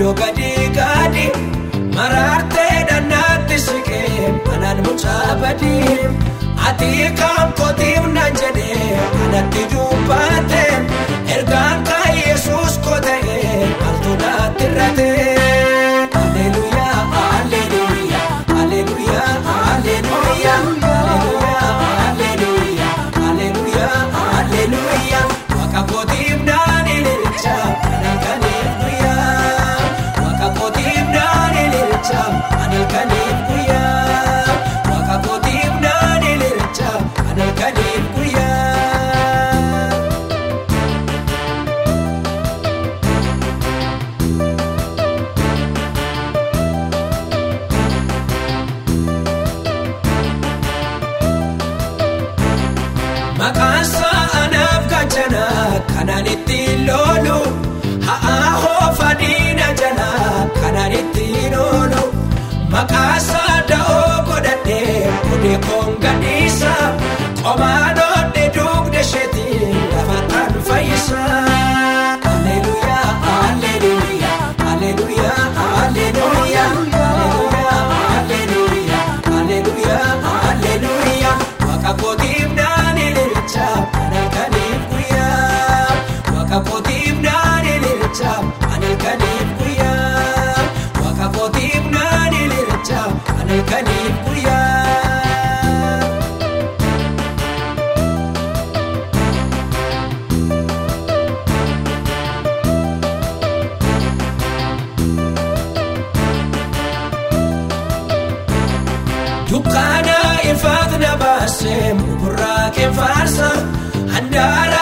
iddoo gadii gaadhi maraartee dhannaatti siqee manaan mucaa badii ati kan kootiif na jedhee. maqaansaa anaaf gachana kanaan ittiin loolu ha'aa hoo fadhiina jala kanaan ittiin loolu. halkaniif guyyaa waaqa kootiif naani leenca kan halkaniif guyyaa. dukkaana irfaatna baasee mukurraa kee faarsa handaara.